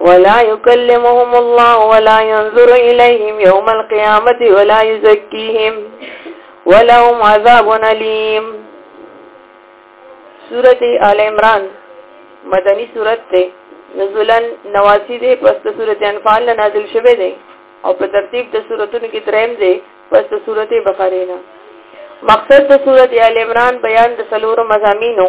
ولا يكلمهم الله ولا ينظر إليهم يوم القيامة ولا يزكيهم ولهم عذاب أليم سورة آل عمران مدنی سورت ته نزولا نواسی دی پس د سورت انفال نه نازل شوه دی او په ترتیب د سورتونو کې دریم دی پس د سورت بقره نه مقصد د سورت آل عمران بیان د سلور مزامینو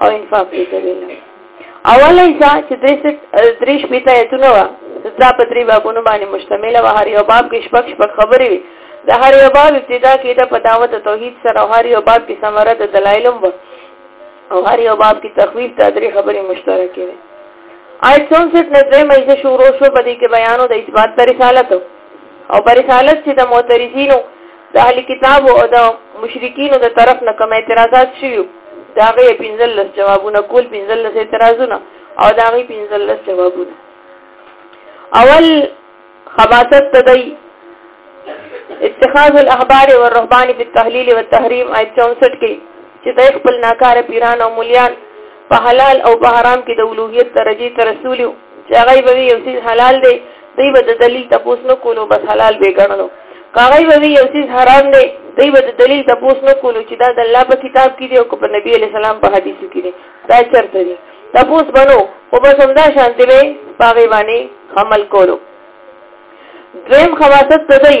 او انفاق فی سبیل الله اول ایسا چې درې شپې ته ایتونه و دا په درې بابونو باندې مشتمل و هر یو باب کې شپږ شپږ خبرې وي د هر یو باب ابتدا کې د پداوت توحید سره هر یو باب کې ثمره د دلایلم و او هر یو باب کې تخویف ته درې خبرې مشترکې وي آیت 64 نه درې مې شروع شو په دې کې بیانو د اثبات پر رسالت او پر رسالت چې د معترضینو د اهل کتاب او د مشرکینو د طرف نه کوم اعتراضات شوي دا غي 15 جوابونه کول 15 اعتراضونه او دا غي 15 جوابونه اول خباثت تدای اتخاذ الاحبار والرهبان في التحليل والتحريم آیت 64 کې چې د خپل ناکاره پیران او مليان په حلال او په حرام کې د اولوهیت درجه ترسولیو چې هغه به وی یو څه حلال دی دوی به د دلیل تپوس نه کولو بس حلال به ګڼلو هغه به وی یو څه حرام دی دوی به د دلیل تپوس نه کولو چې دا د الله په کتاب کې دی او په نبی علی سلام په حدیث کې دی دا چرته دی تپوس بنو او بس همدا شان دی به پاغي باندې عمل کولو دویم خواصت څه دی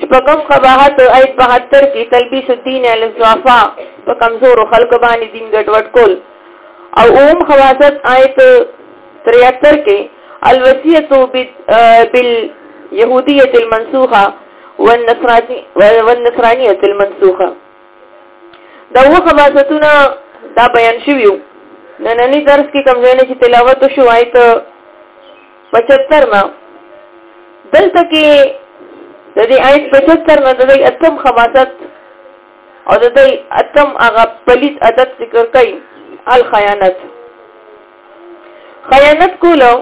شپږم قباحت آیت 72 کې تلبیس الدین علی الضعفاء په کمزورو خلکو باندې دین ګډوډ کول او اوم خواصت آیت 73 کې الوصیت بال یهودیه المنسوخه والنصرانی والنصرانیه المنسوخه دا و خواصتونه دا بیان شویو نننی درس کې کوم ځای نه چې تلاوت شو آیت 75 نه دلته کې د دې آیت 75 نه د دې اتم خباست او د دې اتم هغه پلیت عادت ذکر کوي الخیانت خیانت کولو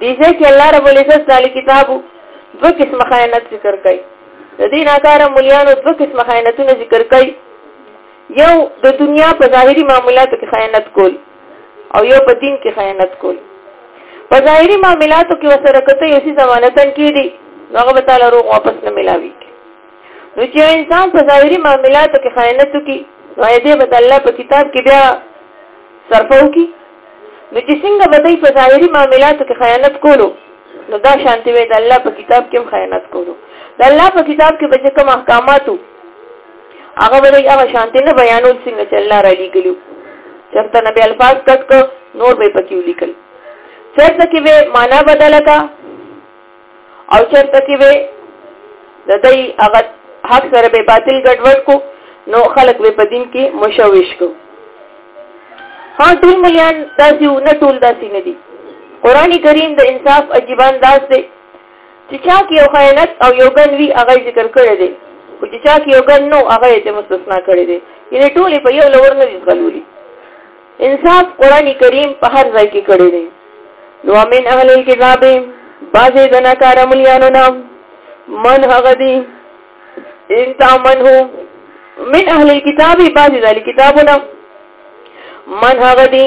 دې ځکه الله رب العزت تعالی کتابو دو قسم خیانت ذکر کوي د دې ناکاره مليانو دو قسم خیانتونه ذکر کوي یو د دنیا په ظاهري معاملاتو کې خیانت کول او یو په دین کې خیانت کول په ظاهري معاملاتو کې وسره کته یو څه ضمانتن کې دي هغه به تعالی روغ واپس نه ملاوي نو چې انسان په ظاهري معاملاتو کې خیانت کوي نو دې به الله په کتاب کې بیا صرفو کی نو چې څنګه به دای په ظاهري معاملاتو کې خیانت کولو نو دا شانتی وي د الله په کتاب کې خیانت کولو د الله په کتاب کې به کوم احکاماتو هغه به دې هغه شانتي نه بیانول څنګه چې الله را لېږلو چرته نبی الفاظ کټ کو نور به پکې ولیکل چرته کې به معنا بدله کا او چرته کې به د دې هغه حق سره به باطل ګډوډ کو نو خلق به په دین کې مشوش کو ها ټول مليان داسې نه ټول داسې نه دي قران کریم د انصاف عجیب انداز دی چې چا کې یو خیانت او یو ګن وی هغه ذکر کړی دی او چې چا کې یو ګن نو هغه یې مستثنا کړی دی یعنی ټول په یو لور نه دي ځغلولي انصاف قران کریم په هر ځای کې کړی دی نو امن اهل الكتاب بعضې د ناکاره ملیانو نه من هغه دي ان تامنه من اهل الكتاب بعضې د کتابونه من هغه دي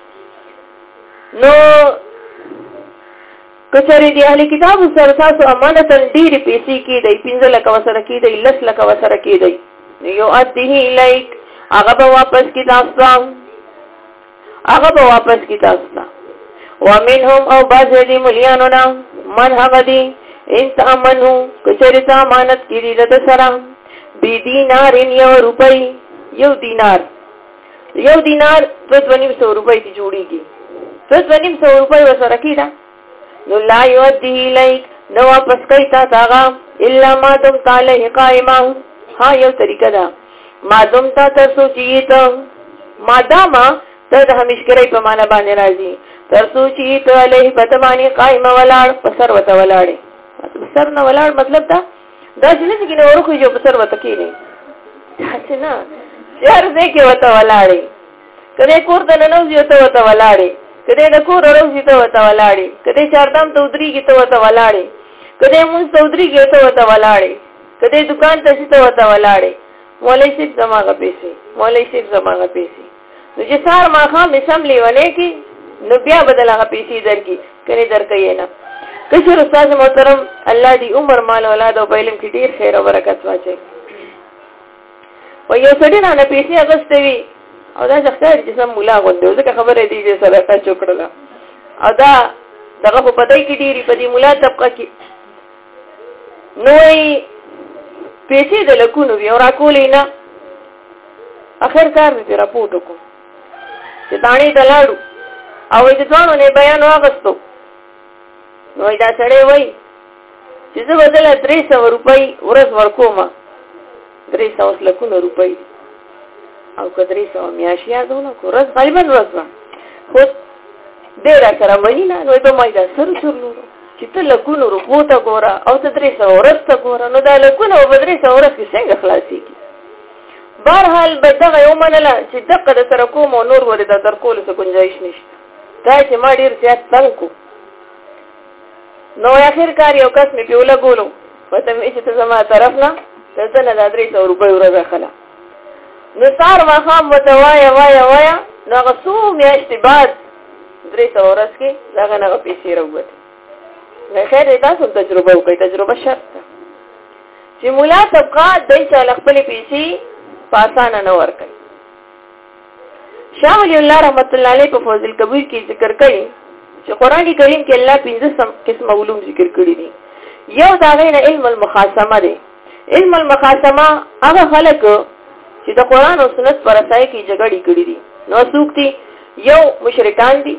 نو کچری دی اهل کتاب سره تاسو امانت ډیری پیسې کې دی 15 لک وسره کې دی 10 لک وسره کې دی یو ادیه الیک هغه به واپس کی تاسو ته هغه به واپس کی تاسو ته ومنهم او بعض دی مليانو نه من هغه دی ان تامنو کچری ته امانت کې دی د سره بی دینار یو روپۍ یو دینار یو دینار دو دو نیم سو روپۍ ته جوړیږي دو دو نیم سو روپۍ وسره کیدا نو لا یودی الیک نو واپس کوي تا تاغه الا ما دم تعالی قائما ها یو طریقه ده ما دم تا تر سوچی ته ما دما ته د همیشګری په معنا باندې راځي تر سوچی ته علیه پتمانی قائما ولاړ پسر وته ولاړې سر نه ولاړ مطلب دا دا چې نه کې نه ورخو جو په سر وته کې نه چې نه یار دې کې وته ولاړې کله کور ته نه نوځي ته وته ولاړې کله د کور روزي ته وته ولاړې کله چاردام ته ودري کې ته وته ولاړې کله مون ته ودري کې ته وته ولاړې کله دکان ته چې ته وته ولاړې مولای شیخ زماغه پیسې مولای شیخ زماغه پیسې نو چې سار ما خام سم لیونه کی نو بیا بدل هغه پیسې درکې کني درکې نه کشر استاد محترم الله دی عمر مال اولاد او علم کې ډیر خیر او برکت واچي و یو سړی نه نه پیسې اغستې وي او دا ځخته چې سم مولا غوندې ځکه خبره دی چې صدقه چوکړه او دا دغه په پدې کې ډیری په دې مولا طبقه کې نو یې پیسې د لکونو وي او راکولې نه اخر کار مې پرې راپورټ وکړو چې داڼې ته لاړو او د ځوانو نه بیان واغستو نو دا سړی وای چې زه بدله 300 روپۍ ورځ ورکوم درې سوه لکونه روپۍ او که درې سوه میاشت یادونه کو ورځ غالبا ورځ به خو دی را سره مني نه نو به ما یې دا سر سر نورو چې ته لکونو روپو ته ګوره او ته درې سوه ورځ ته ګوره نو دا لکونه به درې سوه ورځ کې څنګه خلاصېږي بهرحال به دغه یې ومنله چې دقه د سره کوم او نور ولې دا در کولو څه ګنجایش نشته دا چې ما ډېر زیات تنګ کړو نو اخر کار یو کس می پیوله ګولو وته می چې ته زما طرف نه ته ته نه درې سو روپۍ ورځ خلا نو سار ما خام وته وای وای وای نو هغه څو میاشتې بعد درې سو ورځ کې هغه نه پیسې راووت نه خیر تاسو تجربه وکړئ تجربه شرط ده چې مولا طبقه دای چې خپل پیسې پاسانه نه ورکړي شاه ولی الله رحمت الله علیه په فوز الکبیر کې ذکر کړي چې قران کریم کې الله پنځه قسم علوم ذکر کړی دي یو دا غیر علم المخاصمه دی علم المخاصمه هغه خلک چې د قران او سنت پر اساس کې جګړې کړې دي نو څوک دي یو مشرکان دي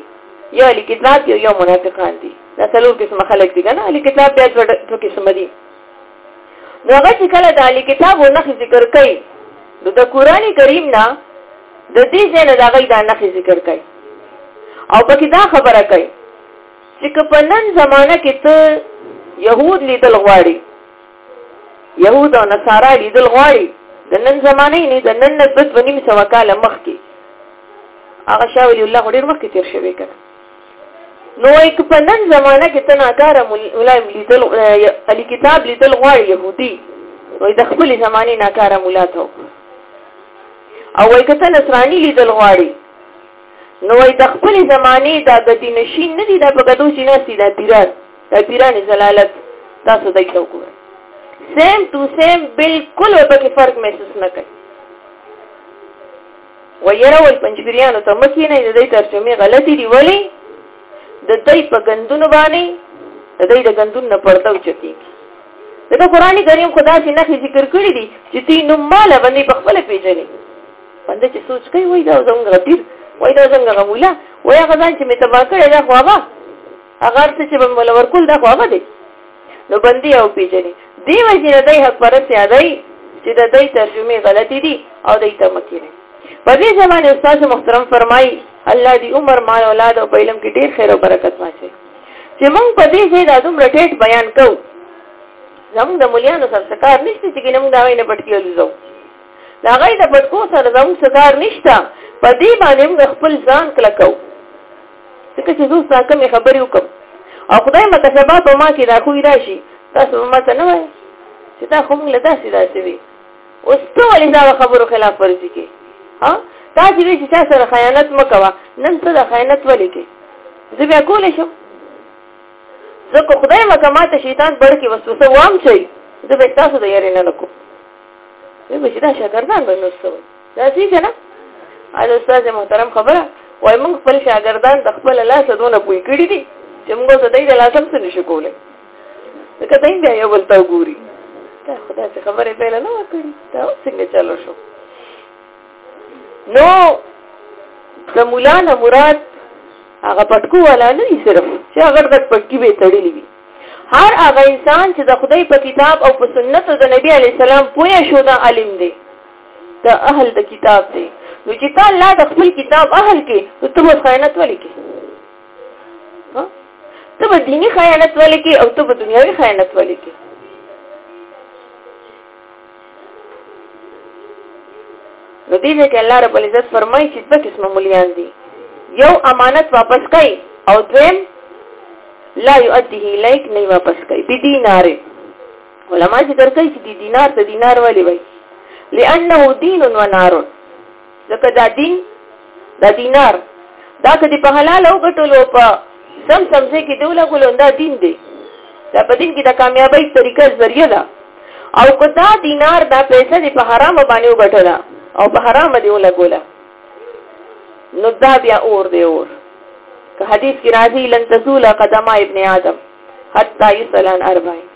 یو اهل کتاب دي یو منافقان دي دا څلور قسم خلک دي کنه اهل کتاب بیا څو قسم دي نو هغه چې کله د علی کتاب او نخې ذکر کوي نو د قران کریم نه د دې ځای نه د غي د نخې ذکر کوي او پکې دا خبره کوي چې په نن زمانہ کې ته يهود لیدل غواړي يهود او نصارا لیدل غواړي د نن زمانه نه د نن نسبت ونیم سو کال مخکې هغه شاول الله ډیر مخکې تیر شوی کړه نو وایي که په نن زمانه کې ته ناکاره ملا لیدل علي کتاب لیدل غواړي یهودي وایي د خپلې زمانې ناکاره ملا ته او وایي که ته نصراني لیدل غواړي نو وایي د خپلې زمانې دا ګدي نشین نه دي دا په ګدو چې ناستي دا پیران دا پیران زلالت تاسو دای ته وګورئ سیم ټو سیم بالکل به فرق محسوس نه کوي ویره وای پنځګریانو ته مکینه د دې ترجمه غلطي دی ولی د دې په غندون باندې د دې د غندون نه پرتاو چتی دغه قرآني کریم خدا چې نه ذکر کړی دی چې تی نو مال باندې په خپل پیژنې باندې چې سوچ کوي وای دا زموږ غپیر وای دا زموږ غمولا وای هغه ځان چې متبا کړی دا خو هغه هغه څه چې بم ولور کول دا خو هغه دی نو بندي او پیجنې دی وجنه دای حق پرس یادای چې د دای ترجمه غلطی دي او دای ته مکینه په دې ځمانه استاد محترم فرمایي الله دې عمر مال اولاد او په علم کې ډیر خیر او برکت واچي چې موږ په دې ځای د ادم رټیټ بیان کوو زموږ د مليانو سره سکار نشته چې ګنم دا وینه پټکی ولزو دا غي د پټکو سره زموږ سکار نشته په دې باندې موږ خپل ځان کلکو ځکه چې زه ستا کمې خبرې وکم او خدای مکه سبا په ما کې دا خوی راشي تاسو ما ته نه وای چې دا خو موږ له داسې داسې وي اوس ته ولې دا خبرو خلاف ورځي کې ها تا چې وی چې تاسو سره خیانت مکوا نن څه د خیانت ولې کې زه بیا کول شم زه کو خدای مکه ما ته شیطان بړ کې وسوسه وام چي زه به تاسو د یاري نه نکو زه به چې دا شګردان به نو سوي دا څه کنه اله استاد محترم خبره وای موږ خپل شاګردان د خپل لاس دونه پوي کړی دي چې موږ ته دای د لاسم څه نشو کولای ځکه دای بیا یو بل ته ګوري دا خدا څه خبره پیل نه وکړي دا څنګه چلو شو نو د مولانا مراد هغه پټکو ولا نه صرف چې هغه د پټکی به تړلی وي هر هغه انسان چې د خدای په کتاب او په سنت د نبی علی السلام پوهه شو دا عالم دی د اهل د کتاب دی نو چې تا الله د خپل کتاب اهل کې نو ته به خیانت ولې کې ته به دیني خیانت ولې کې او ته به دنیوي خیانت ولې کې نو دې ځکه الله رب العزت فرمایي چې په قسمه مليان دي یو امانت واپس کړي او دویم لا يؤديه اليك نه واپس کړي بدیناره علما ذکر کوي چې د دینار ته دینار ولې وایي لانه دین و نار ځکه دا دین دا دینار دا کدی په حلال او ګټلو په سم سمځه کې دوله ګلون دا دین دی دا په دین کې د کامیابی طریقه ذریعہ ده او کدا دینار دا پیسې دی په حرام باندې وګټلا او په حرام دی ولګولا نو دا بیا اور دی اور که حدیث کې راځي لن تزول قدم ابن آدم حتی یسلان اربعین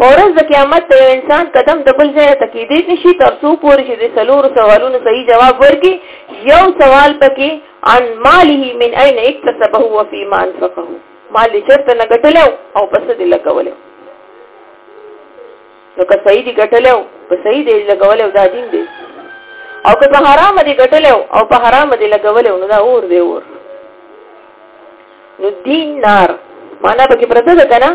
پورز د قیامت ته یو انسان قدم د بل ځای ته کېدی نشي تر څو پورې چې د سلور سوالونو صحیح جواب ورکړي یو سوال پکې عن ماله من اين اكتسبه وفيما انفقه مال دې چرته نه ګټلو او پس دې لګولو نو که صحیح دې ګټلو په صحیح دې لګولو دا دین دې او که په حرام دې ګټلو او په حرام دې لګولو نو دا اور دې اور نو دین نار معنا پکې پرته ده کنه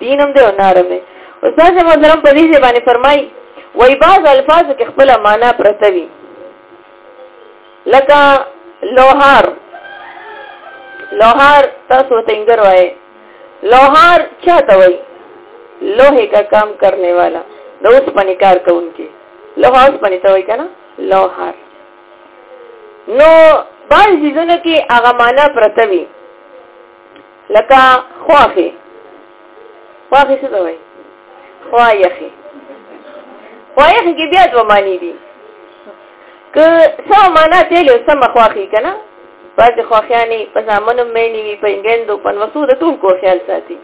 دین هم دی او نار هم دی استاد محترم په دې باندې فرمایي وای باز الفاظ کې خپل معنا پرته وي لکه لوهار لوهار تاسو ته انګر وای لوهار چا ته وای لوهه کا کام کرنے والا د اوس پني کار کوونکی لوهار پني ته وای کنه لوهار نو بعض ځینو کې هغه معنا پرته وي لکه خواخې خواخې څه وایي خواخې خواخې کې بیا دوه معنی دي که څه معنا تل یو سم خواخې کنه بعض خواخیانی په ځامنو مېنی وي په انګندو په وسو د ټول کو خیال ساتي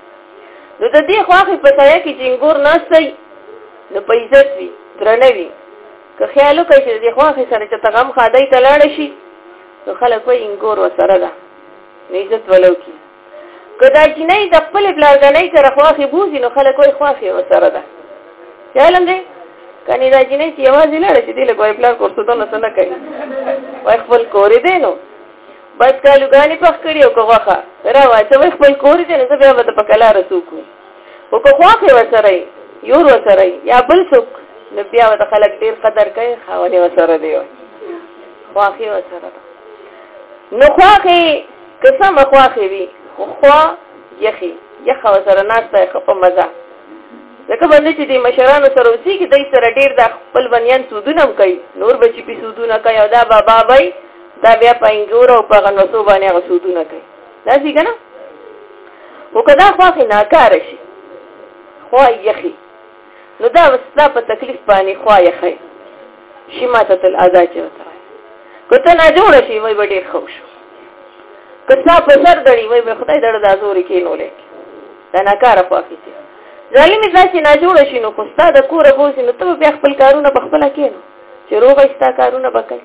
نو د دې خواخې په سایه کې جنګور نه سي نو په عزت وي درنوي که خیال وکړي چې د خواخې سره چې تغم خادای ته لاړ شي نو خلک وایي انګور وسره ده نو عزت ولو کی که دا جنۍ د خپل پلارګنۍ سره خواخې بوزي نو خلک وایي خواخې وسره ده چلم دی کني دا جنۍ چې یوازې لاړ شي دی له کوی پلار کورسو ته نه نه کوي وای خپل کورې دی نو بس کالوګانی پخ کړی او کوخه را واچوي خپل کورې دی نو بیا به په کلا رسو کوي او که خواخې وسره یور وسره یا بل څوک نو بیا د خلک ډیر قدر کوي خاونې وسره دی خواخې وسره نو خواخې قسم خواخې وي خو خوا یخي یخه وسره ناشته خپل مزه ځکه باندې چې د مشرانو سره اوسې کې دای سره ډیر د خپل بنیان سودونه هم کوي نور بچی په سودونه کوي او دا بابا بای دا بیا پنګور او په غنوسو باندې غسودونه کوي داسې کنه وکدا خو خې ناکار شي خو یخي نو دا وستا په تکلیف باندې خو یخي شي ماته تل ادا چې وتره کته نه جوړ شي وای ډېر خوش کته په سر دړي وای به خدای دړ د ازوري کې نو لیک دا ناکار خو خې ظالم ځاسي نه جوړ شي نو خوستا د کوره بوزي نو ته بیا خپل کارونه په خپل کې نو چې روغ ایستا کارونه وکړي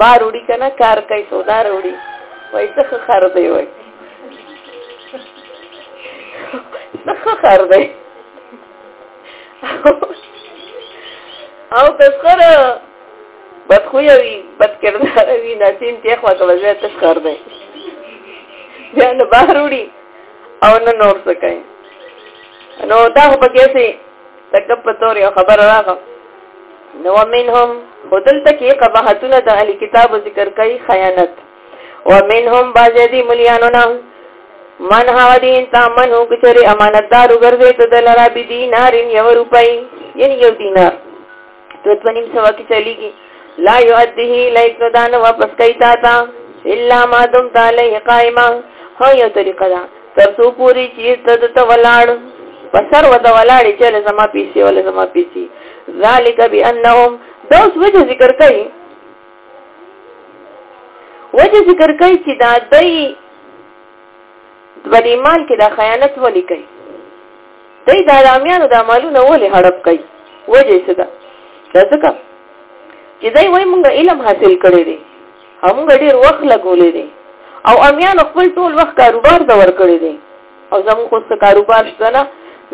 بار وړي کنه کار کوي سودا وړي وای څه خر دی وای څه خر دی او تذکر بدخوی وی بدکردار وی ناسین تیخ وکړه زه تذکر دی بیا نه بار وړي او نه نور څه کوي نو دا خو پکې سي تکپ تور یو خبر راغله نو منهم خودلته کې قباحتونه د اهل کتاب ذکر کوي خیانت ومنهم بعض دي مليانو نه من هوا دین تا من هو کچره امانتدار وګرځي ته د لرا بي دینارین یو روپۍ یعنی یو دینار تو په نیم سوا کې چلیږي لا یؤدیه لایک دان واپس کوي تا تا الا ما دم تعالی قائما هو یو طریقه ده تر څو پوری چې ته د ته ولاړ په سر وته ولاړې چې له زما پیسې ول زما پیسې ذالک بانهم دا اوس وجه ذکر کوي وجه ذکر کوي چې دا دای په دې مال کې دا خیانت ولي کوي دای دا رامیانو دا مالونه ولي هړپ کوي وجه څه ده ځکه چې دای وای مونږه علم حاصل کړی دی موږ ډیر وخت لګولې دي او امیانو خپل ټول وخت کاروبار ته ورکړي دي او زموږ خو څه کاروبار شته نه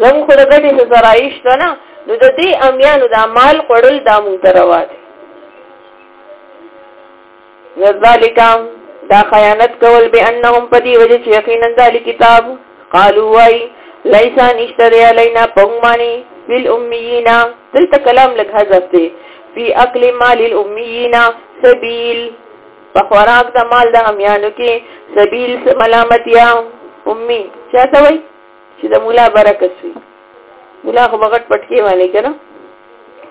زموږ خو د ګټې څه ذرایع شته نه نو د دې امیانو د مال خوړل دا مونږ ته روا دی ذالک دا خیانت کول به انهم پدی وجه چې یقینا ذالک کتاب قالوا وای لیسا نشتری علینا پغمانی فی الامیینا دلته کلام لګ حذف دی فی اکل مال الامیین سبیل په خوراک د مال د امیانو کې سبیل ملامتیا امی چاته وای چې د مولا برکت وي مولا خو بغټ پټکی والے کنه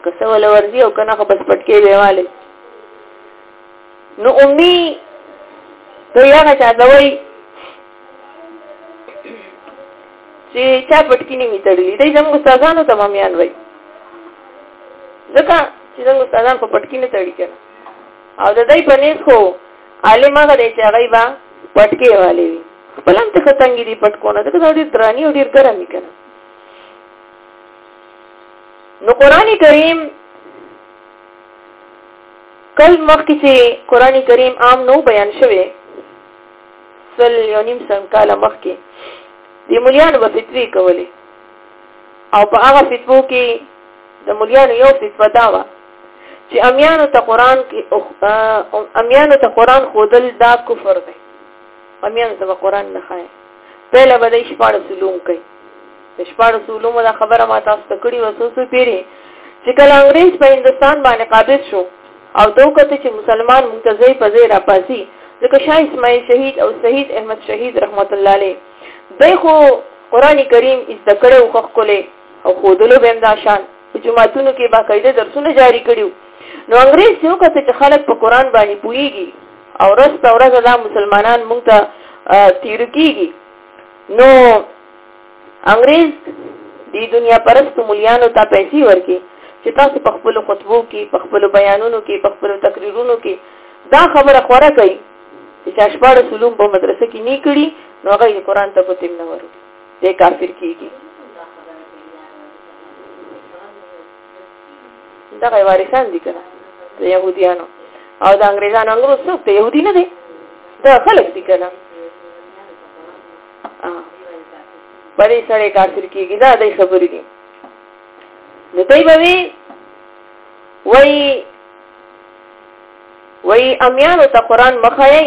کسه ول ورځي او کنه خو بس پټکی به والے نو امی ته یو چاته وای چې چا پټکی نه ویتړلی دی زموږ استادانو ته ممیان وای ځکه چې زموږ استادان په پټکی نه تړي کنه او د دې په نیس خو عالم هغه دی چې هغه با پټکی والي وي خپل هم ته ختمګي دی پټکونه ځکه دا ډېر دراني او ډېر ګرم کنه نو قران کریم کل مخکې چې قران کریم عام نو بیان شوه سل یو نیم سن کاله مخکې د مليانو په فتوی کولې او په هغه فتوو کې د مليانو یو فتوا دا و چې امیانو ته قران کې امیانو ته قران خودل دا کفر دی امیانو ته قران نه خای پهله به د شپاره سلوم کوي د شپاړس علومو دا خبره ما تاسو ته کړې وه څو څو پیرې چې کله انګریز په هندوستان باندې قابض شو او ته وکته چې مسلمان مونږ ته ځای په ځای راپاسي ځکه شاه اسماعیل شهید او شهید احمد شهید رحمت الله علیه دی خو قران کریم از دکړه او خخکله او خودلو بهم داشان په جمعاتونو کې باقاعده درسونه جاری کړیو نو انګریز یو کته چې خلک په قران باندې پويږي او رس تورغه دا مسلمانان مونږ ته تیر کیږي نو انګريز دی دنیا پرستو مليانو ته پیسې ورکي چې تاسو په خپل خطبو کې په خپل بیانونو کې په خپل تقریرونو کې دا خبره خوره کوي چې شاشپاړه سلوم په مدرسه کې نه کړي نو هغه قرآن ته کوتیم نه ورو دې کافر کیږي دا غي وارثان دي کنه د يهوديانو او د انګريزانو انګريز څوک ته يهودي نه دي دا خلک دي کنه بری سره کافر کیږي دا د خبرې دي نو دوی به وی وای وای امیانو ته قران مخایي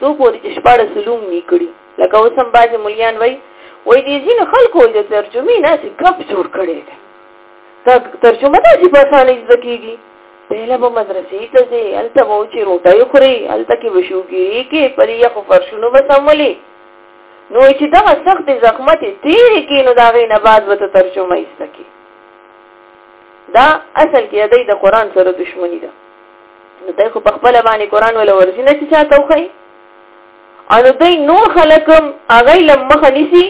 سو پوری چې شپاره سلوم نې کړی لکه اوس هم باج مليان وای وای دي ځین خلکو د ترجمه نه څخه جوړ کړي ترجمه د عجیب اسانه زده کیږي پهله به مدرسې ته ځې هلته به چې روټۍ خورې هلته کې به شوګیرې کې په دې یخو فرشونو به سمولې نو چې دغه سختې زخمتې تېرې کې نو د هغې نه بعد به ته ترجمه ایسته کې دا اصل کې دی د قرآن سره دشمنی ده نو دی خو په خپل باندې قرآن ولا ورځي نه چې چاته وخی او دوی نور خلک هغه لمخ نیسی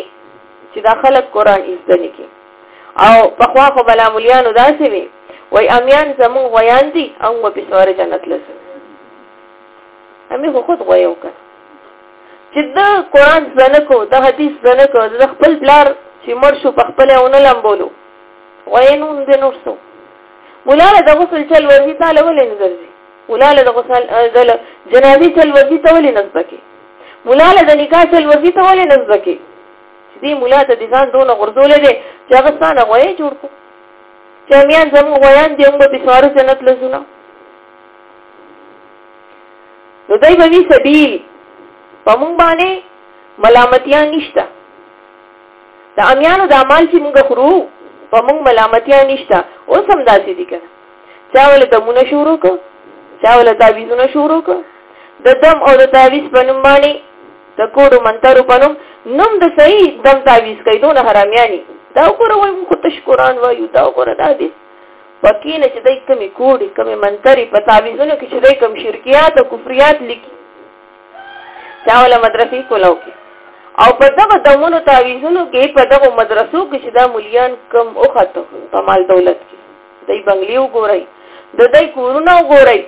چې دا خلک قرآن ایسته نه کې او په خوا خو بلا مليانو داسې وي وای امیان زمون غویان دي او په سوار جنت لسه امي خو خود غویو کړ چې دا قران زنه کو دا حدیث زنه کو دا خپل بلار چې مر شو په خپل اون لامبولو غوینون د نور سو مولاله د غسل چل ورځي تعالی ولې نه درځي مولاله د غسل د جنازي چل ورځي ته ولې نه ځکه مولاله د نکاح چل ورځي ته ولې نه ځکه چې دې مولا ته دې ځان دونه غورځولی دی چې هغه ستا نه غویی جوړ کړو چې امیان زموږ غویان دي موږ به بېسواره جنت له ځو نه نو دی به وي سبیل په موږ باندې ملامتیا نشته د امیانو د عمل چې موږ خورو په موږ ملامتیا نشته اوس هم داسې دي کنه چا ول دمونه شروع کو چا ول تعویذونه شروع کو د دم او د تعویذ په نوم باندې د کوډو منترو په نوم نوم د صحیح دم تعویز کوي دونه حرامیانی دا وګوره وای مونږ ته شکران وایو دا وګوره دا دې پکې نه چې دای کمی کوډي کمی منتري په تعویزونو کې چې دای کم شرکیات او کفریات لیکي چا ولا مدرسې کولاو کې او په دغه دمونو تعویزونو کې په دغه مدرسو کې چې دا مليان کم او خطو په مال دولت کې دای بنگلي وګورئ د دای کورونه وګورئ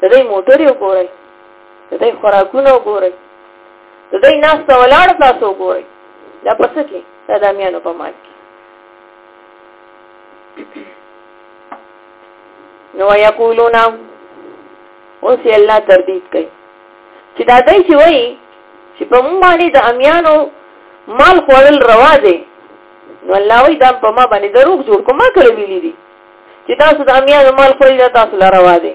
د دای موټر وګورئ د دې خوراکونه وګورئ د دې ناس ته ولاړ تاسو وګورئ دا پس کې دا د میانو په مال کې نو یقولون اوس الله تردید کوي چې دا دای چې وایي چې په مونږ باندې د امیانو مال خوړل روا دی نو الله وایي دا په ما باندې دروغ جوړ کومه کړې ویلې دي چې تاسو د امیانو مال خوړل تاسو لپاره روا دی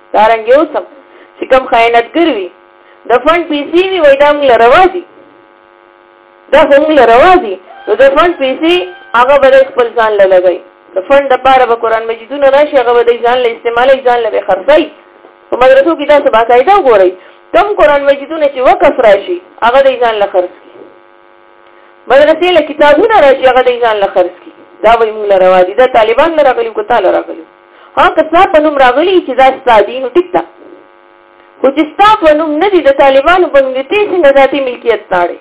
دا رنګ یو سم چې کوم خیانتګر وي د فند پیسې وي وای دا موږ لروا دي دا هم لروا دي نو د فند پیسې هغه به خپل ځان له لګي د فند لپاره به قران مجیدونه راشي هغه به ځان له استعمالي ځان له خرڅي په مدرسو کې دا څه باقاعده وګورئ کم قران مجیدونه چې وقف راشي هغه د ځان له خرڅ کی مدرسې له کتابونه راشي هغه د ځان له خرڅ کی دا به موږ لروا دي دا طالبان لرغلي کو تعالی راغلي ها که ستا په نوم راغلی چې دا ستا دي نو ټیک ده خو چې ستا په نوم نه دي د طالبانو په نوم دي ته څنګه ذاتي ملکیت تاړې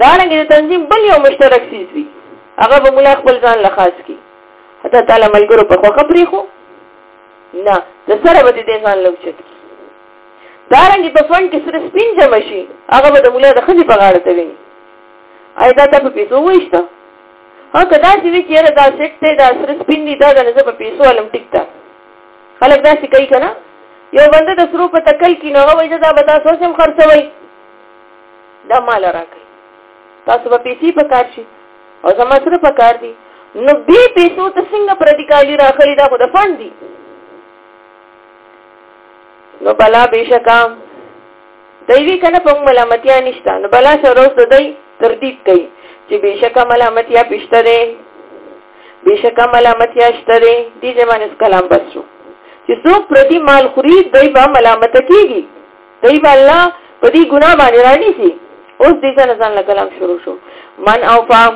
دا رنګ د تنظیم بل یو مشترک سیز وي هغه به مولا خپل ځان له خاص کی حتی تعالی ملګرو په خوخه پرې خو نه د سره به دې ځان لوچت کی دا رنګ په فن کې سره سپین جمع شي هغه به د مولا د خځې په غاړه ته وي آیا دا ته په پیسو وښته او که داسې وي چې یاره دا سیټ دی دا سره سپین دی دا دا نه زه په پیسو علم ټیک ده خلک داسې کوي که نه یو بنده د سرو په تکل کې نغه وایي دا به تاسو هم خرڅوي دا مال راکړي تاسو به پیسې په کار شي او زما سره په کار دي نو به پیسو ته څنګه پردیکالی راخلی دا خو د فند دي نو بلا بشکا دوی کنه په ملامتیا نشته نو بلا شروز د دوی تردید کوي چې بشکه ملامتیا پښته ده بشکه ملامتیا شته ده دې ځمانه کلام بس شو چې څوک پردي مال خوري دوی به ملامت کیږي دوی به الله په دې ګناه باندې رانی سي اوس دې څنګه ځان له کلام شروع شو من او فام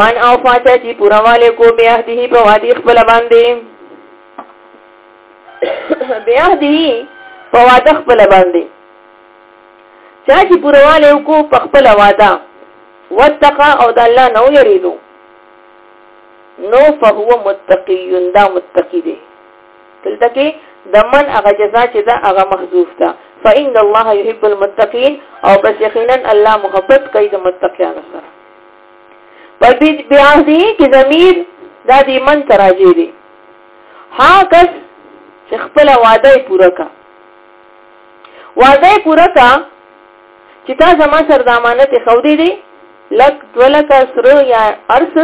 من او فاچا چې پورواله کو بیا دې په وادي خپل باندې بیا دی په واده خپل باندې چا چې پرواله وکړو په خپل واده وتقا او د الله نو یریدو نو فهو متقی دا متقی دی دلته کې د من هغه جزا چې دا هغه محذوف ده فإن الله يحب المتقين او بس یقینا الله محبت کوي د متقینانو سره په دې بیا دې کې ضمیر دا دې من تراجي دي ها کس چې خپل وعده پوره کا وعده پوره کا چې تا زما سره د امانت خو دی دی لک دولک سره یا ارس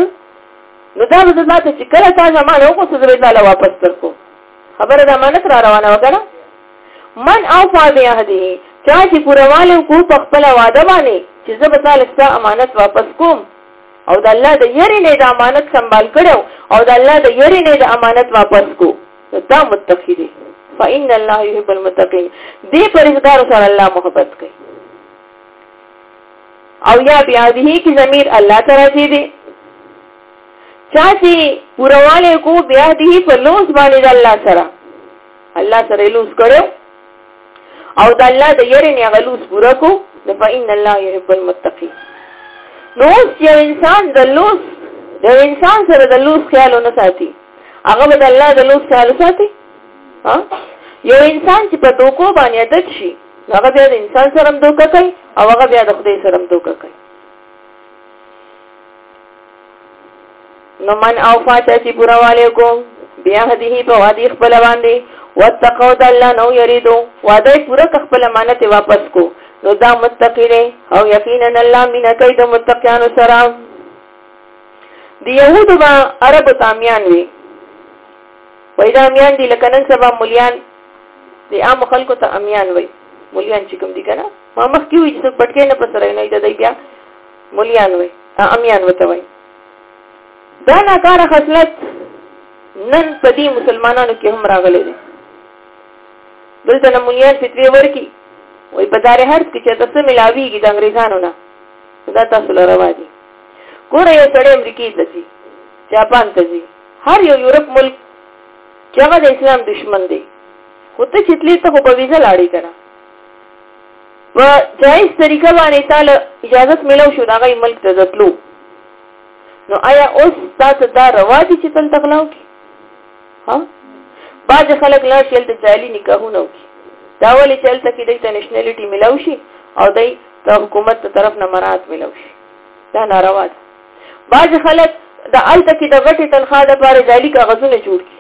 نو دا به ذات چې کله تا زما له کو سره تعالی واپس ترکو خبره د امانت را روانه وګړه من او فاضیه دی چا چې پورواله کو په خپل وعده باندې چې زه به تعالی ستاسو امانت واپس کوم او د الله د یری نه د امانت سنبال کړو او د الله د یری نه د امانت واپس کو دا متقی دی فإن الله يحب المتقين دې پرهدار سره الله محبت کوي او یا بیا دې کی ضمیر الله تعالی دی چا چې پورواله کو بیا دې په لوز باندې الله سره الله سره لوز کړو او د الله د یری نه غلوس پورا کو نو فإن الله يحب المتقين نو اوس یو انسان د لوس د انسان سره د لوس خیال نه ساتي هغه به د الله د لوس خیال ساتي ها یو انسان چې په دوکو باندې عادت شي هغه بیا د انسان سره هم دوکه کوي او هغه بیا د خدای سره هم دوکه کوي نو من او فاچا چې پورا والے کو بیا هدیه په وادي خپل باندې واتقوا د الله نو یریدو وعده پورا خپل امانت واپس کو نو دا متقی دی او یقینا الله مینا کوي د متقینو سره دی یهود با عرب تامیان وی وای دا امیان دي لکه نن سبا مليان د عام خلکو ته امیان وای مليان چې کوم دي کنه ما مخکې وی چې پټکې نه پسره نه دی بیا مليان وي اميان وته وي دا ناکاره خصلت نن په دې مسلمانانو کې هم راغلي دي دلته نه مليان فتوی ورکی وای په دار هر کې چې تاسو ملاويږي د انګريزانو نه دا تاسو لره وایي ګوره یو سړی امریکای ته ځي جاپان ته ځي هر یو یورپ ملک چې هغه د اسلام دشمن دی خو ته چې تلې ته خو په ویزه لاړې کنه په جایز طریقه باندې تعالی اجازه ملو شو دا غي ملک ته ځتلو نو آیا اوس تاسو دا روا دي چې تل تغلاو کی ها بعض خلک لا شل ته جالي نکاحونه کی دا ولې چل ته کې د نېشنلټي ملو شي او دای ته حکومت ته طرف نه مراد ملو شي دا ناروا ده بعض خلک د الته کې د غټي تنخواه د پاره جالي کاغذونه جوړ کی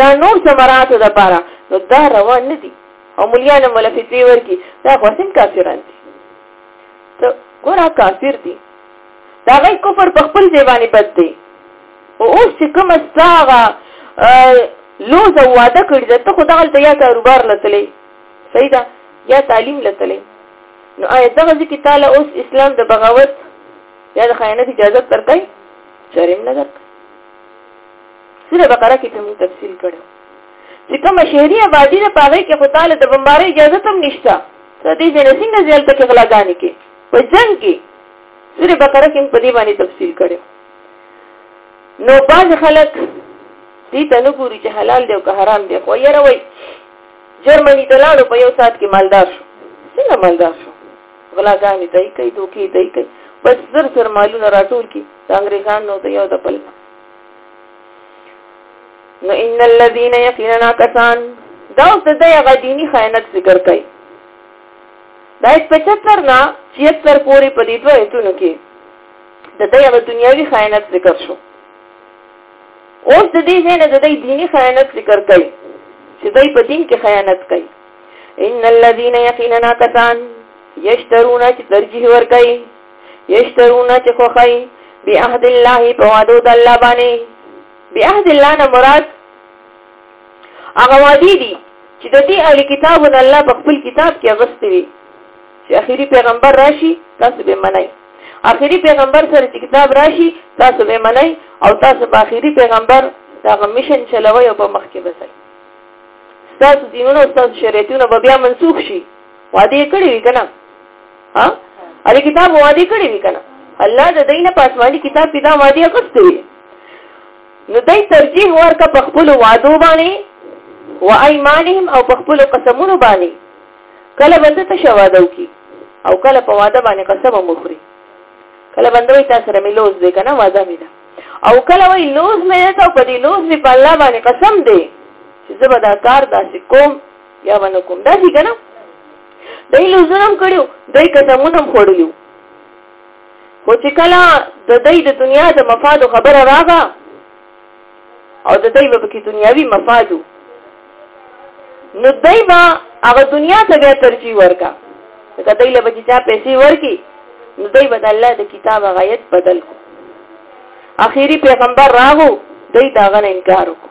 یا نور ثمرات د پاره نو دا روا نه دي او مليان هم ولا فتوی ورکی دا خو سم کافران دي ته ګورا کافر دي دا غي کفر په خپل ځای باندې بد دی او اوس چې کوم استاغه لو زه واده کړی دا ته خو دغه ته یا کاروبار لتلې صحیح ده یا تعلیم لتلې نو آیا دغه ځکه تعالی اوس اسلام د بغاوت یا د خیانت اجازه ترکای شرم نه درک سوره بقره کې ته تفصیل کړو چې کوم شهري آبادی د پاره کې خو تعالی د بمبارې اجازه هم نشته ته دې ځنه څنګه ځل ته کې غلاګانی کې په جنگ کې سورې بقره کې په دې باندې تفصیل کړو نو باز خلک دې ته نه ګوري چې حلال دی او که حرام دی خو یې راوي جرمني ته لاړو په یو سات کې مالدار شو څنګه مالدار شو غلاګانی دای کوي دوکي دای کوي بس زر زر مالونه راټول کی د انګريزانو د یو د بل نه نو ان الذين يقيننا کسان دا اوس د دغه دینی خیانت ذکر کوي دا 75 نه 76 پورې په دې دوه ایتونو کې د دغه دنیوي خیانت ذکر شو اوس د دې ځای نه د دې دینی خیانت ذکر کوي چې دوی په دین کې خیانت کوي ان الذين يقيننا کسان یشترون چې ترجیح ور کوي یشترونه چې خوخی بعهد الله په وعده د الله باندې بعهد الله نه مراد هغه وادي دي چې د دې اهل کتابونو الله په خپل کتاب کې غوښتي وي چې اخیری پیغمبر راشي تاسو به منئ اخیری پیغمبر سره چې کتاب راشي تاسو به منئ او تاسو په اخیری پیغمبر دا مشن چلوي او په مخ کې بسئ تاسو دینونه او تاسو شریعتونه به بیا منسوخ شي وعده کړی وي کنه ها ا دې کتاب وادي کړی وی کنه الله د دینه په اسماني کتاب کې دا وادي اغستې نو دای ترجیح ورکه په خپل وادو باندې و ايمانهم او په خپل قسمونو باندې کله بنده ته شوادو کی او کله په واده باندې قسم مخري کله بنده وي تاسو سره ملوز دې کنه واده مې ده او کله وي لوز مې ده او په دې لوز مې په الله باندې قسم دې چې زه به دا کار داسې کوم یا باندې کوم دا دي کنه دای لوزنم کړیو دای قسمونم خوړلیو خو چې کله د دې د دنیا د مفاد خبره راغله او د دې په کې دنیاوی مفادو نو دای با هغه دنیا ته بیا ترجیح ورکا دا دای له بچی چا پیسې ورکی نو دای به د الله د کتاب غایت بدل کو اخیری پیغمبر راغو دای داغه انکار وکړو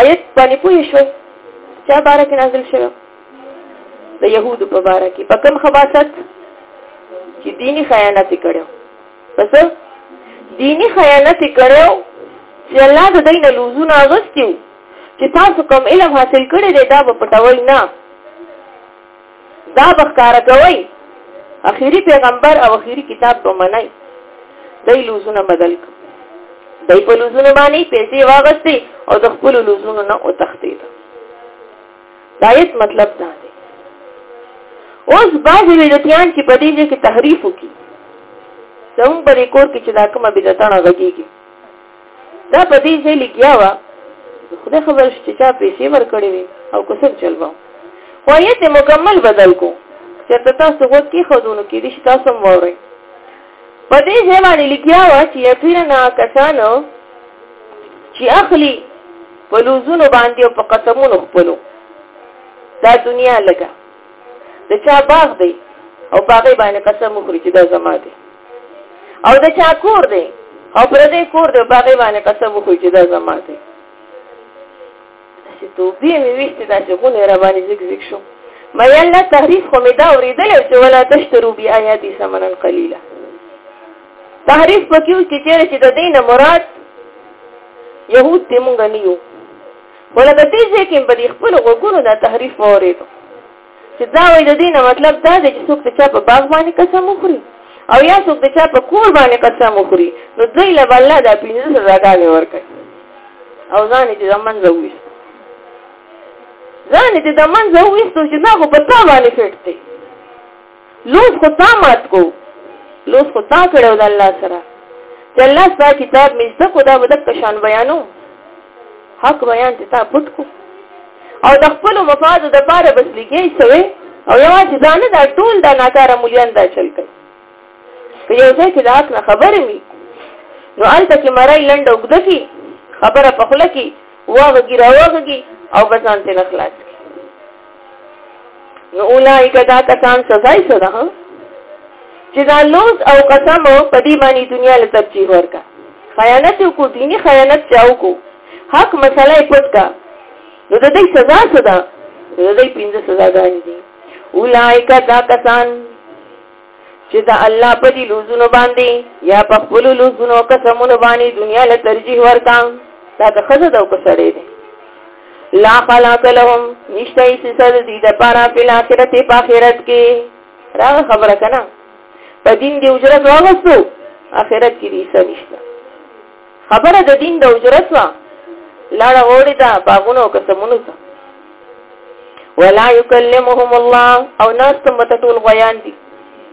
آیت باندې پوه شوي چا باره کې نازل شوی د يهودو په باره کې په کوم خباست چې دینی خیانت کړو پس دینی خیانت کړو چې الله د دین لوزون اغستیو چې تاسو کوم علم حاصل کړی دی دا په پټول نه دا بخکار کوي اخیری پیغمبر او اخیری کتاب به منای دای لوزونه بدل کړ دای په لوزونه باندې پیسې واغستې او د خپل لوزونو نه او تختید دایت مطلب دا دی اوس بعضې بدعتیان چې په دې ځای کې تحریف وکړي زموږ په دې کور کې چې دا کومه بدعتانه غږېږي دا په دې ځای لګیا و خدای خبر چې چا پیسې ورکړې وي او کوڅه چلوا خو یې ته مکمل بدل کو چې تاسو وخت کې خودونو کې دي تاسو هم وره په دې ځای باندې لګیا و چې یقینا کسانو چې اخلي په لوزونو باندې او په قسمونو خپلو دا دنیا لګه د چا باغ دی او باغې باندې قسم وکړي چې دا زما دی او د چا کور دی او پر دې کور دی باغې باندې قسم وکړي چې دا زما دی چې توبې مې ویستې دا چې غونې را باندې زګ زګ شو ما یلا تحریف خو مې دا اورېدلی چې ولا تشترو بی آیاتي ثمنا قلیلا تحریف پکې و چې چېرې چې د دین مراد یهود دې مونږ نه یو ولا په دې ځای کې په دې خپل غوګونو دا تحریف وورید چې دا وایي د دینه مطلب دا دی چې څوک د چا په باغ باندې قسم وخوري او یا څوک د چا په کور باندې قسم وخوري نو دوی له الله دا پینځه سزاګانې ورکړي او ځان دې زمون زوي ځان دې زمون زوي چې دا خو په تا باندې فټ دی لوز خو تا مات کو لوز خو تا کړو د الله سره چې الله ستا کتاب مشته کو دا بدک شان بیانو حق بیان ته تا پټ کو او د خپل مفاد د پاره بس لګی سوی او یوازې دا نه دا ټول دا ناکاره مليان دا چل کوي که یو ځای کې د حق نه خبرې وي نو هلته کې مرۍ لنډه اوږده کړي خبره په خوله کې واغږي راواغږي او بس ځان ترې نه خلاص نو اولایک دا کسان سزای سره ها چې دا لوز او قسم په دې باندې دنیا له ترجیح ورکا خیانت کو دینی خیانت چاو کو حق مسله پټ کا نو د دې سزا سره د دې پینځه سزاګانې دي اولایک دا کسان چې دا الله په دې لوزونو باندې یا په خپل لوزونو قسمونه باندې دنیا له ترجیح ورکا دا که خزه دا وکړې دي لا خلق لهم نشته هیڅ څه دې د پاره په آخرت په آخرت کې را خبره کنا په دین دی اجرت واغستو آخرت کې دې څه نشته خبره د دین د اجرت وا لاړه وړي دا باغونو او قسمونو ته ولا يكلمهم الله او ناس ته متټول غیان دي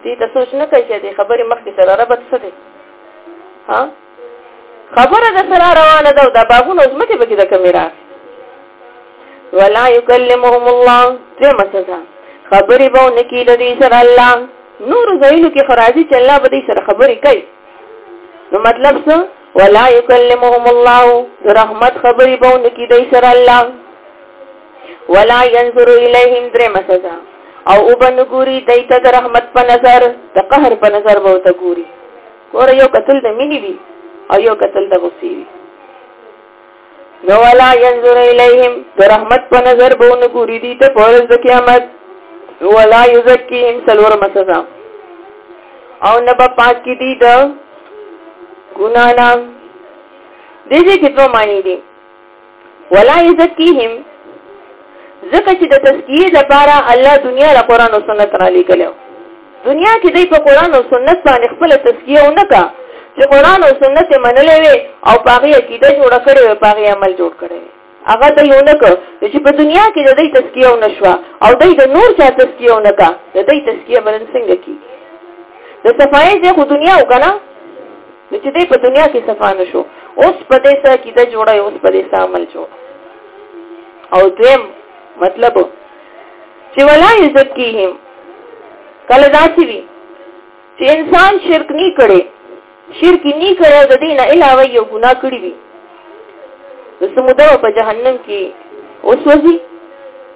دې ته سوچ نه کوي چې دې خبرې مخکې سره ربط څه دي ها خبره د سره روانه ده دا باغونو زمکه به کې د کمیرا ولا يكلمهم الله دې مسزه خبرې به نه کې د دې سره الله نور زینو کې خراجي چې الله به دې سره خبرې کوي نو مطلب څه ولا يكلمهم الله رحمت خبري بون کی دای سره الله ولا ينظر اليهم درم سزا او وبن ګوري دای ته د رحمت په نظر د قهر په نظر به ته ګوري ګور یو قتل د مینې وی او یو قتل د غصې وی نو ولا ينظر اليهم د رحمت په نظر به نه ګوري دي ته په ورځ د قیامت ولا يزكيهم سلور مسزا او نه به پاک کی دي د ګنا نه دې دې کې دوه معنی دي ولا يزكيهم ځکه چې د تزکیه لپاره الله دنیا له قران او سنت را لګلو دنیا کې دی په قران او سنت باندې خپل تزکیه و نه کا چې قران او سنت منلې وي او پاغي عقیده جوړ کړي او پاغي عمل جوړ کړي هغه ته یو نه کو چې په دنیا کې د دې تزکیه و نه شو او د دې نور چا تزکیه و نه کا د دې تزکیه بلن څنګه کی د صفای چې خو دنیا وکړه نو چې دې په دنیا کې صفا نه شو اوس په دې سره کې د جوړه اوس په دې سره عمل جوړ او دویم مطلب چې ولا یزکیهم کله داسې وي چې انسان شرک نه کړي شرک نه کړي د دین علاوه یو ګناه کړی وي نو سموده په جهنم کې اوسوځي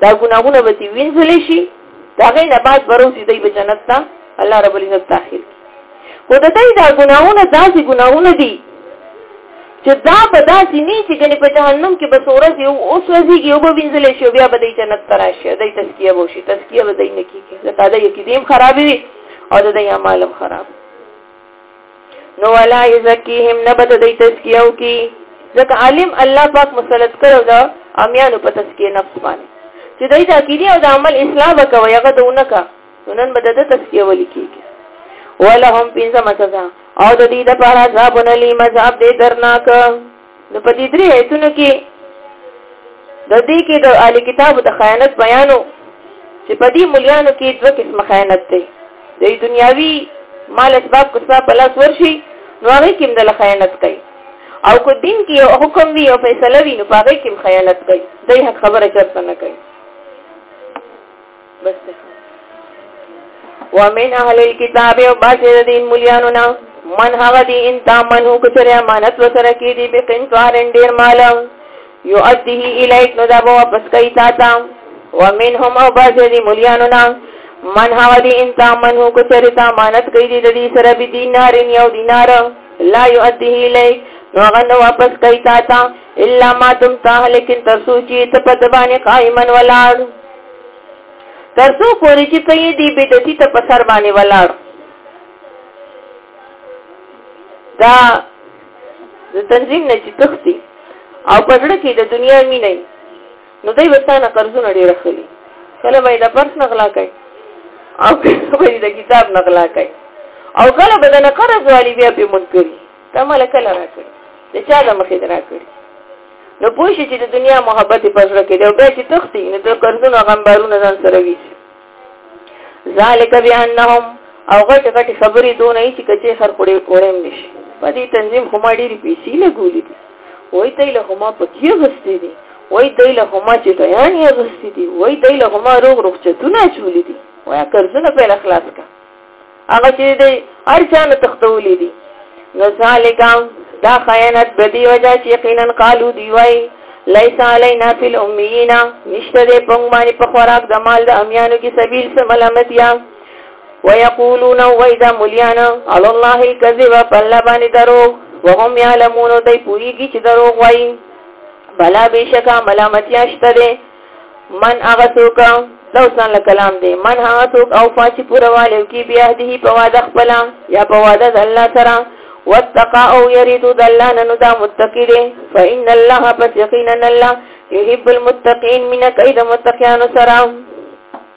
دا ګناهونه به وینځل شي دا غي نه بعد وروسي دی په جنت ته الله رب العزت داخل خو د دوی دا ګناهونه داسې ګناهونه دي چې دا به داسې نه چې ګنې په جهنم کې به سورز یو اوس وځيږي او به وینځل شي بیا به د جنت ته راشي د تزکیه به شي تزکیه به دای نه کیږي د تاده یو کې دیم خراب وي او د دې عملم خراب نو ولا یزکیهم نبت د تزکیه او کی ځکه عالم الله پاک مسلط کړو دا امیانو په تزکیه نفس باندې چې دای دا کیږي او د عمل اصلاح وکوي هغه دونه کا نو نن به د ده تذکیه ولي کېږي ولهم پنځمه سزا او د دې دپاره عذاب نلي مذهب دې درناک نو په دې درې ایتونو کې د دې کې د اهل کتابو د خیانت بیانو چې په دې مليانو کې دوه قسمه خیانت دی د دنیاوي مال اسباب کو څه په لاس ورشي نو هغه کې د خیانت کوي او کو دین کې یو حکم وی او فیصله وی نو هغه کې خیانت کوي دای حق خبره چرته نه کوي بس ده ومن اهل الكتاب او بعض د دین مليانو نه من هغه دی ان تامنو کچره امانت وسره کې دی به قنطار ډیر مال یو ادیه الیک نو دا به واپس کوي تا تا ومنهم او بعض د مليانو نه من هغه دی ان تامنو کچره تا امانت کوي دی د دې سره به دینار یو دینار لا یو ادیه الیک نو هغه نو واپس کوي تا تا الا ما دم تاه لیکن ترسو چی ته په دبانې قائمن ولاړ ترسو پوری چې ته دې بدعتي ته په سر باندې ولاړ دا د تنظیم نه چې تختی او پزړه کې د دنیا مینه نو دوی وتانه قرضونه ډیر خلی کله به د پرس نغلا کوي او کله به د کتاب نغلا کوي او کله به د نقرض والی بیا په منکري تا مال کله راکړي د چا د مخې راکړي نو پوه شي چې د دنیا محبت په زړه کې دی او بیا چې تختی نو د قرضونو غمبارونه ځان سره وي ذالک بانهم او غټ غټ خبرې دونه یې چې کچې خر پړې پړې نشي په دې تنظیم خو ما ډېری پیسې لګولې دي وای ته له هما پکې غستې دي وای ته له هما چې ټیان یې غستې دي وای ته له هما روغ روغ چتونه چولې دي وای قرضونه په خلاص کا هغه چې دی هر چا نه تختولې دي نو ذالک دا خیانت بدی وجه چې یقینا قالو دی وای لیس علینا فی الامیین نشته دې پنګ باندې په خوراک د مال د امیانو کې سبیل سم ملامتیا ويقولون وإذا مليانا على الله الكذب فلا باندې دروغ وهم يعلمون دوی پوریږي چې دروغ وایي بلا بشکا ملامتیا شته من هغه څوک دا اوس ځان کلام دی من هغه څوک او فاچ پورواله کی بیا دی په واده خپل یا په واده د الله سره واتقا او یرید د الله نن دا متقی دی فإن الله فسقینا الله يحب المتقین من کید متقیان سره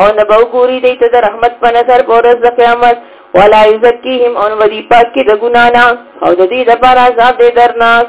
او نه به ګوري دی ته د رحمت په نظر په ورځ د قیامت ولا یزکیهم ان ودی پاک کی د ګنا نه او د دې د پر عذاب دې درناک